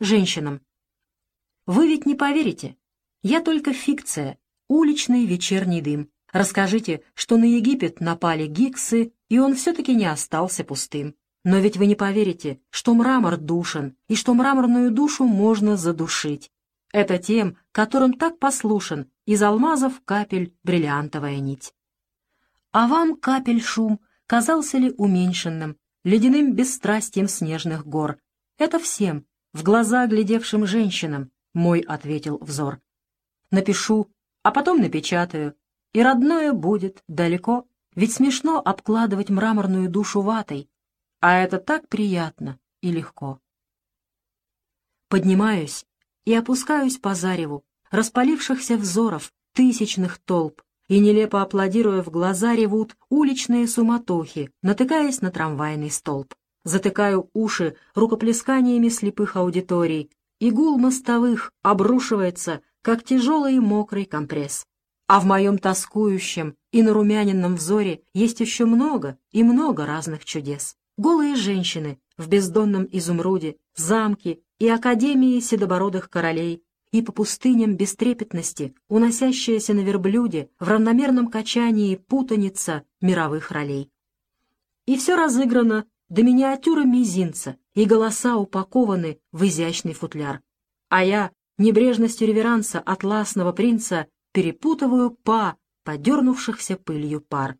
женщинам. Вы ведь не поверите. Я только фикция, уличный вечерний дым. Расскажите, что на Египет напали гиксы, и он все-таки не остался пустым. Но ведь вы не поверите, что мрамор душен, и что мраморную душу можно задушить. Это тем, которым так послушен из алмазов капель бриллиантовая нить. А вам капель шум казался ли уменьшенным, ледяным бесстрастием снежных гор? Это всем, в глаза глядевшим женщинам, мой ответил взор. Напишу, а потом напечатаю, и родное будет далеко, ведь смешно обкладывать мраморную душу ватой, а это так приятно и легко. Поднимаюсь и опускаюсь по зареву, распалившихся взоров, тысячных толп, и, нелепо аплодируя в глаза, ревут уличные суматохи, натыкаясь на трамвайный столб. Затыкаю уши рукоплесканиями слепых аудиторий, и гул мостовых обрушивается, как тяжелый и мокрый компресс. А в моем тоскующем и нарумяненном взоре есть еще много и много разных чудес. Голые женщины в бездонном изумруде, замки и академии седобородых королей, и по пустыням бестрепетности, уносящаяся на верблюде в равномерном качании путаница мировых ролей. И все разыграно до миниатюры мизинца, и голоса упакованы в изящный футляр. А я небрежностью реверанса атласного принца перепутываю па, подернувшихся пылью пар.